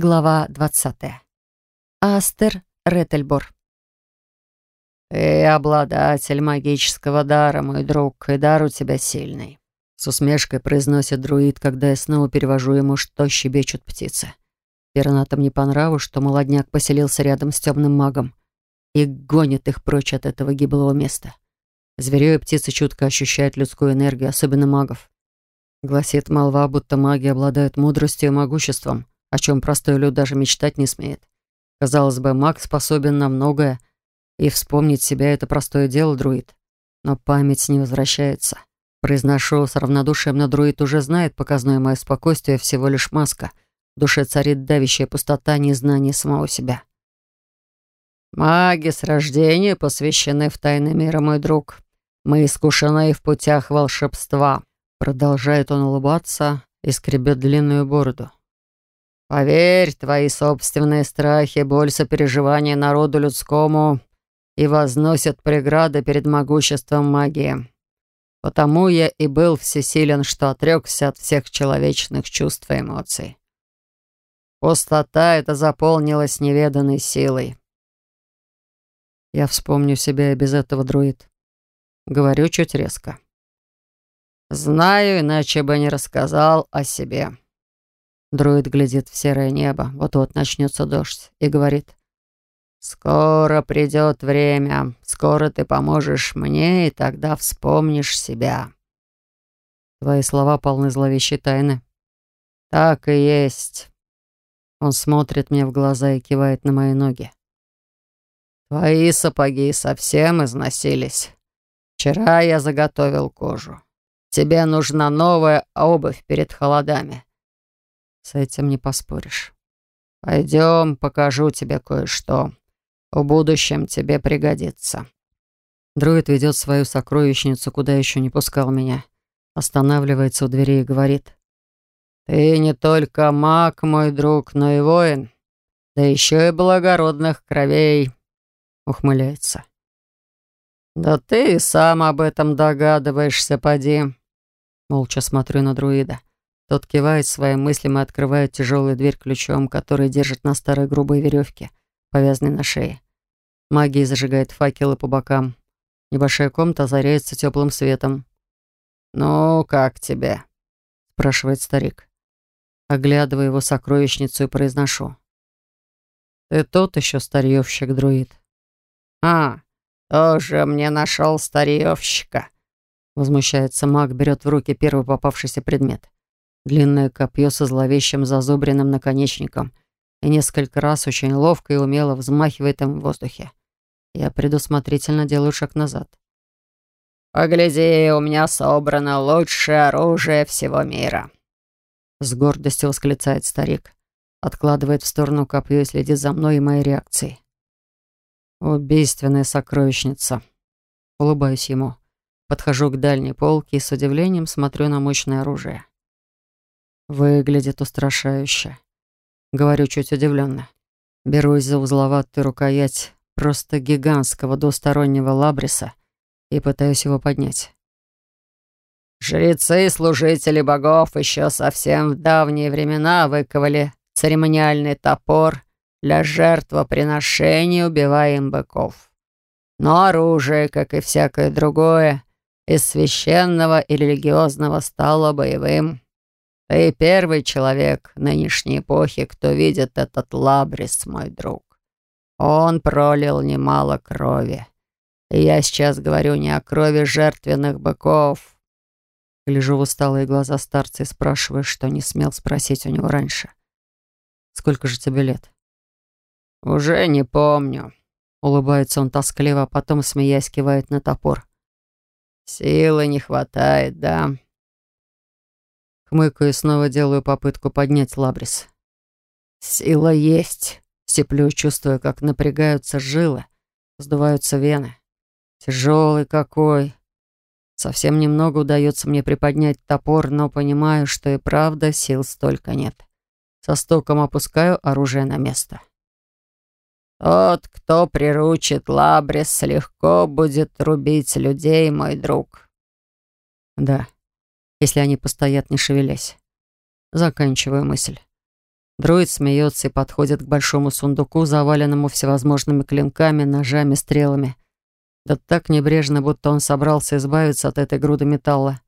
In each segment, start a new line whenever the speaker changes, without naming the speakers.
Глава 20. Астер Реттельбор.
«Ты обладатель магического дара, мой друг, и дар у тебя сильный», — с усмешкой произносит друид, когда я снова перевожу ему, что щебечут птицы. Пернатам не по нраву, что молодняк поселился рядом с темным магом и гонит их прочь от этого гиблого места. Зверё и птицы чутко ощущают людскую энергию, особенно магов. Гласит молва, будто маги обладают мудростью и могуществом — о чем простой люд даже мечтать не смеет. Казалось бы, маг способен на многое, и вспомнить себя — это простое дело, друид. Но память не возвращается. Произношу с равнодушием, но друид уже знает показное мое спокойствие всего лишь маска. В душе царит давящая пустота незнания самого себя. «Маги с рождения посвящены в тайны мира, мой друг. Мы искушены в путях волшебства», — продолжает он улыбаться и скребет длинную бороду. Поверь, твои собственные страхи, боль сопереживания народу людскому и возносят преграды перед могуществом магии. Потому я и был всесилен, что отрекся от всех человечных чувств и эмоций. Пустота эта заполнилась неведанной силой. Я вспомню себя и без этого, друид. Говорю чуть резко. Знаю, иначе бы не рассказал о себе. Друид глядит в серое небо, вот-вот начнется дождь, и говорит. «Скоро придет время, скоро ты поможешь мне, и тогда вспомнишь себя». Твои слова полны зловещей тайны. Так и есть. Он смотрит мне в глаза и кивает на мои ноги. Твои сапоги совсем износились. Вчера я заготовил кожу. Тебе нужна новая обувь перед холодами. С этим не поспоришь. Пойдем, покажу тебе кое-что. В будущем тебе пригодится. Друид ведет свою сокровищницу, куда еще не пускал меня. Останавливается у двери и говорит. «Ты не только маг, мой друг, но и воин. Да еще и благородных кровей», — ухмыляется. «Да ты сам об этом догадываешься, поди». Молча смотрю на друида. Тот кивает своим мыслям и открывает тяжелую дверь ключом, который держит на старой грубой веревке, повязанной на шее. Магия зажигает факелы по бокам. Небольшая комната озаряется теплым светом. «Ну, как тебе?» — спрашивает старик. Оглядываю его сокровищницу и произношу. «Ты тот еще старьевщик, друид». «А, тоже мне нашел старьевщика», — возмущается маг, берет в руки первый попавшийся предмет длинное копье со зловещим зазубренным наконечником и несколько раз очень ловко и умело взмахивает им в воздухе. Я предусмотрительно делаю шаг назад. «Погляди, у меня собрано лучшее оружие всего мира!» С гордостью восклицает старик. Откладывает в сторону копье и следит за мной и моей реакцией. «Убийственная сокровищница!» Улыбаюсь ему. Подхожу к дальней полке и с удивлением смотрю на мощное оружие. Выглядит устрашающе. Говорю чуть удивленно. Берусь за узловатую рукоять просто гигантского двустороннего лабриса и пытаюсь его поднять. Жрецы служители богов еще совсем в давние времена выковали церемониальный топор для жертвоприношения убиваем быков. Но оружие, как и всякое другое, из священного и религиозного стало боевым. Ты первый человек нынешней эпохи, кто видит этот лабрис, мой друг. Он пролил немало крови. И я сейчас говорю не о крови жертвенных быков. Гляжу в усталые глаза старца и спрашиваю, что не смел спросить у него раньше. «Сколько же тебе лет?» «Уже не помню», — улыбается он тоскливо, а потом, смеясь, кивает на топор. «Силы не хватает, да?» Хмыкаю и снова делаю попытку поднять лабрис. Сила есть. Сиплю, чувствуя, как напрягаются жилы, сдуваются вены. Тяжелый какой. Совсем немного удается мне приподнять топор, но понимаю, что и правда сил столько нет. Со стуком опускаю оружие на место. «Тот, кто приручит Лабрис, легко будет рубить людей, мой друг». «Да, если они постоят, не шевелясь. Заканчиваю мысль. Друид смеется и подходит к большому сундуку, заваленному всевозможными клинками, ножами, стрелами. Да так небрежно, будто он собрался избавиться от этой груды металла.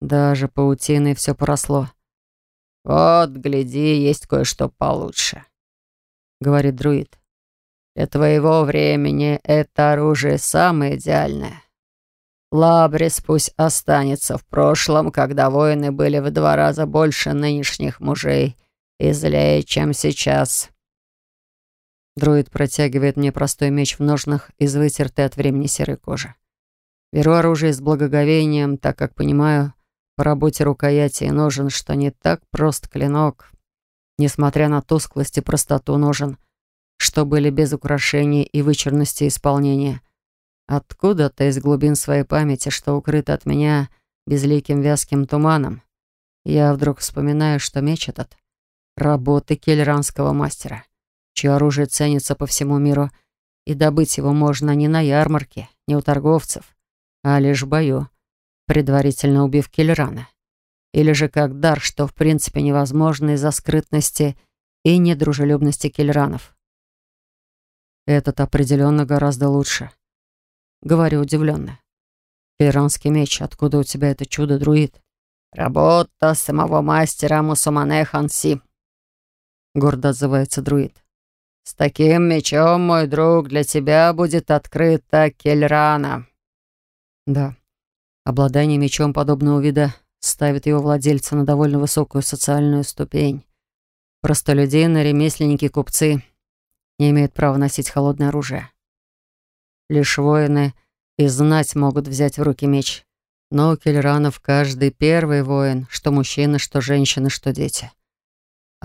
Даже паутиной все поросло. «Вот, гляди, есть кое-что получше», — говорит друид. «Для твоего времени это оружие самое идеальное. Лабрис пусть останется в прошлом, когда воины были в два раза больше нынешних мужей и злее, чем сейчас. Друид протягивает мне простой меч в ножнах из вытертой от времени серой кожи. Беру оружие с благоговением, так как понимаю по работе рукояти и ножен, что не так прост клинок, несмотря на тусклость и простоту ножен, что были без украшений и вычурности исполнения. Откуда-то из глубин своей памяти, что укрыто от меня безликим вязким туманом, я вдруг вспоминаю, что меч этот работы кельранского мастера, чье оружие ценится по всему миру, и добыть его можно не на ярмарке, не у торговцев, а лишь в бою, предварительно убив Кельрана. Или же как дар, что в принципе невозможно из-за скрытности и недружелюбности Кельранов. Этот определенно гораздо лучше. Говорю удивленно. Кельранский меч, откуда у тебя это чудо, друид? Работа самого мастера Мусумане Ханси, гордо отзывается друид. «С таким мечом, мой друг, для тебя будет открыта Кельрана». Да, обладание мечом подобного вида ставит его владельца на довольно высокую социальную ступень. Простолюдины, ремесленники, купцы не имеют права носить холодное оружие. Лишь воины и знать могут взять в руки меч. Но у Кельранов каждый первый воин, что мужчина, что женщина, что дети —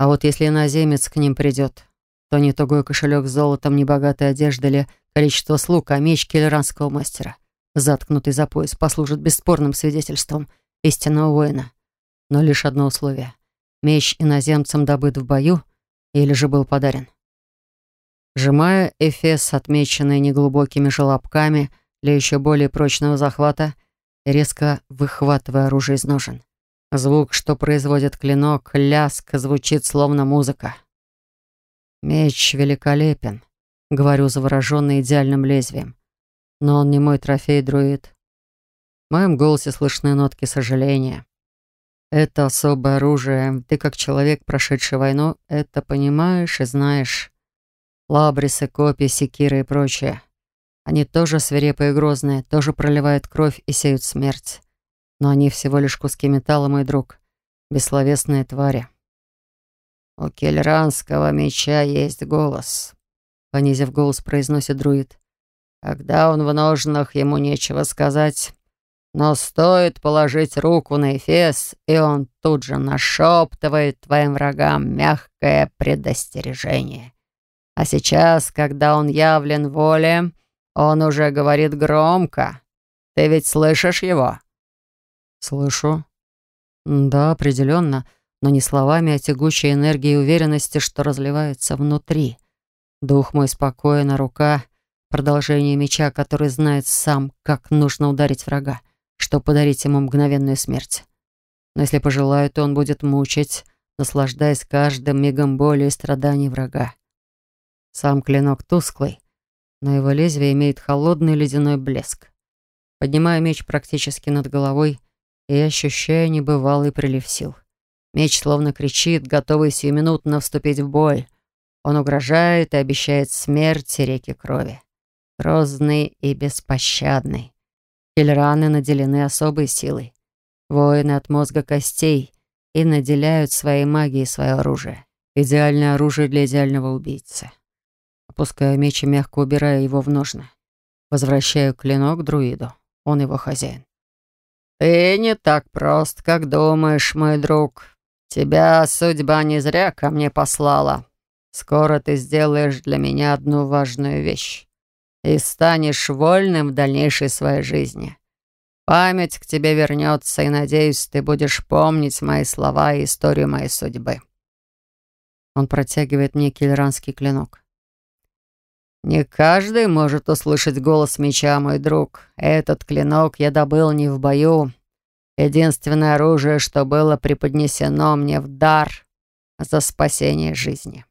а вот если иноземец к ним придет, то не тугой кошелек с золотом, не богатая одежда или количество слуг, а меч киллеранского мастера, заткнутый за пояс, послужит бесспорным свидетельством истинного воина. Но лишь одно условие. Меч иноземцам добыт в бою или же был подарен. Сжимая эфес, отмеченный неглубокими желобками для еще более прочного захвата, резко выхватывая оружие из ножен. Звук, что производит клинок, ляск, звучит словно музыка. «Меч великолепен», — говорю, завороженный идеальным лезвием. «Но он не мой трофей, друид». В моем голосе слышны нотки сожаления. «Это особое оружие. Ты, как человек, прошедший войну, это понимаешь и знаешь. Лабрисы, копья, секиры и прочее. Они тоже свирепые и грозные, тоже проливают кровь и сеют смерть но они всего лишь куски металла, мой друг. Бессловесные твари. «У кельранского меча есть голос», — понизив голос, произносит друид. «Когда он в ножнах, ему нечего сказать. Но стоит положить руку на Эфес, и он тут же нашептывает твоим врагам мягкое предостережение. А сейчас, когда он явлен воле, он уже говорит громко. Ты ведь слышишь его?» «Слышу». «Да, определенно, но не словами, а тягучей энергией уверенности, что разливается внутри. Дух мой спокоен, рука — продолжение меча, который знает сам, как нужно ударить врага, чтобы подарить ему мгновенную смерть. Но если пожелаю, то он будет мучить, наслаждаясь каждым мигом боли и страданий врага. Сам клинок тусклый, но его лезвие имеет холодный ледяной блеск. Поднимаю меч практически над головой — и ощущаю небывалый прилив сил. Меч словно кричит, готовый сиюминутно вступить в бой. Он угрожает и обещает смерть и реки крови. Грозный и беспощадный. Кельраны наделены особой силой. Воины от мозга костей и наделяют своей магией свое оружие. Идеальное оружие для идеального убийцы. Опускаю меч и мягко убираю его в ножны. Возвращаю клинок друиду. Он его хозяин. «Ты не так прост, как думаешь, мой друг. Тебя судьба не зря ко мне послала. Скоро ты сделаешь для меня одну важную вещь и станешь вольным в дальнейшей своей жизни. Память к тебе вернется, и, надеюсь, ты будешь помнить мои слова и историю моей судьбы». Он протягивает мне кельранский клинок. «Не каждый может услышать голос меча, мой друг. Этот клинок я добыл не в бою. Единственное оружие, что было преподнесено мне в дар, за спасение жизни».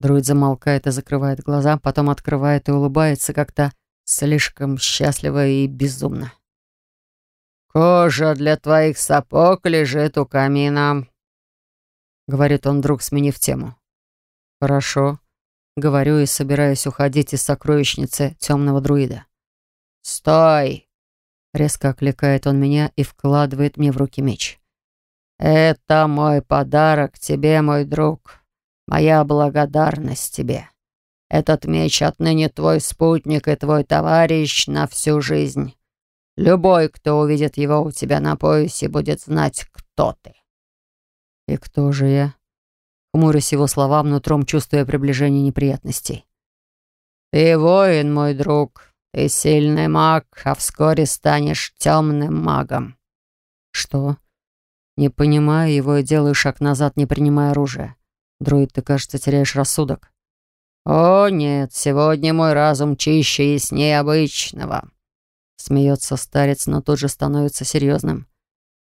Друид замолкает и закрывает глаза, потом открывает и улыбается как-то слишком счастливо и безумно. «Кожа для твоих сапог лежит у камина», — говорит он вдруг, сменив тему. «Хорошо», — говорю и собираюсь уходить из сокровищницы темного друида. «Стой!» — резко окликает он меня и вкладывает мне в руки меч. «Это мой подарок тебе, мой друг. Моя благодарность тебе. Этот меч отныне твой спутник и твой товарищ на всю жизнь. Любой, кто увидит его у тебя на поясе, будет знать, кто ты». «И кто же я?» Хмурясь его словам, нутром чувствуя приближение неприятностей. «Ты воин, мой друг. Ты сильный маг, а вскоре станешь темным магом». «Что?» «Не понимаю его и делаю шаг назад, не принимая оружие. Друид, ты, кажется, теряешь рассудок». «О, нет, сегодня мой разум чище и яснее обычного», — смеется старец, но тут же становится серьезным.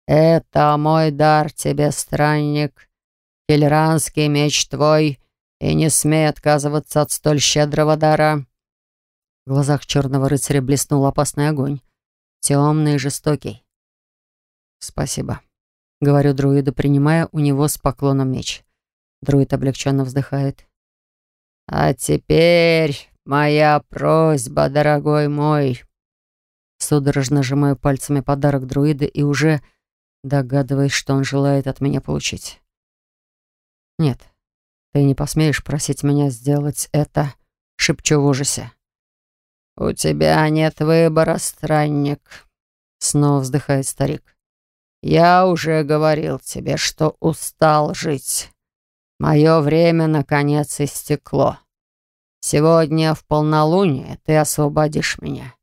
«Это мой дар тебе, странник. Келеранский меч твой, и не смей отказываться от столь щедрого дара». В глазах черного рыцаря блеснул опасный огонь. Темный и жестокий. «Спасибо», — говорю друиду, принимая у него с поклоном меч. Друид облегченно вздыхает. «А теперь моя просьба, дорогой мой». Судорожно сжимаю пальцами подарок друида и уже догадываясь, что он желает от меня получить. «Нет, ты не посмеешь просить меня сделать это», — шепчу в ужасе. «У тебя нет выбора, странник», — снова вздыхает старик. «Я уже говорил тебе, что устал жить. Мое время, наконец, истекло. Сегодня в полнолуние ты освободишь меня.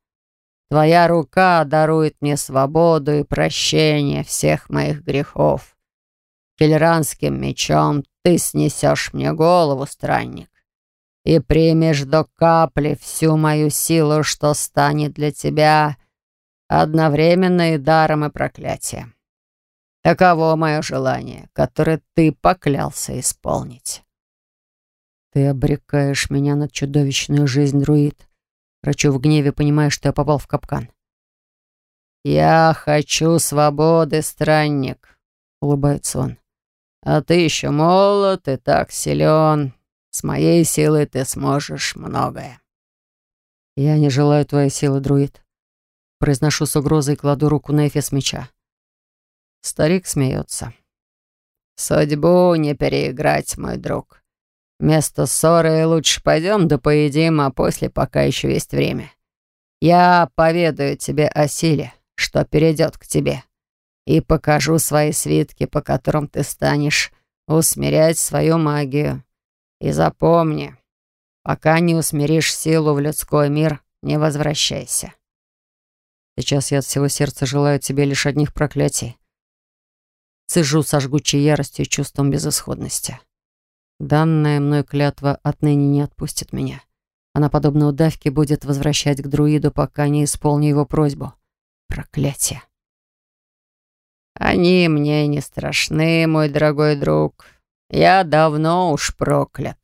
Твоя рука дарует мне свободу и прощение всех моих грехов. Кельранским мечом ты снесешь мне голову, странник и примешь до капли всю мою силу, что станет для тебя одновременно и даром, и проклятием. Таково мое желание, которое ты поклялся исполнить. Ты обрекаешь меня на чудовищную жизнь, друид. Рачу в гневе, понимая, что я попал в капкан. «Я хочу свободы, странник», — улыбается он. «А ты еще молод и так силен. С моей силой ты сможешь многое». «Я не желаю твоей силы, друид». Произношу с угрозой и кладу руку на эфес меча. Старик смеется. «Судьбу не переиграть, мой друг. Вместо ссоры лучше пойдем да поедим, а после пока еще есть время. Я поведаю тебе о силе, что перейдет к тебе, и покажу свои свитки, по которым ты станешь усмирять свою магию. И запомни, пока не усмиришь силу в людской мир, не возвращайся. Сейчас я от всего сердца желаю тебе лишь одних проклятий. Цежу со жгучей яростью и чувством безысходности. Данная мной клятва отныне не отпустит меня. Она, подобно удавке, будет возвращать к друиду, пока не исполню его просьбу. Проклятие. «Они мне не страшны, мой дорогой друг», я давно уж проклят.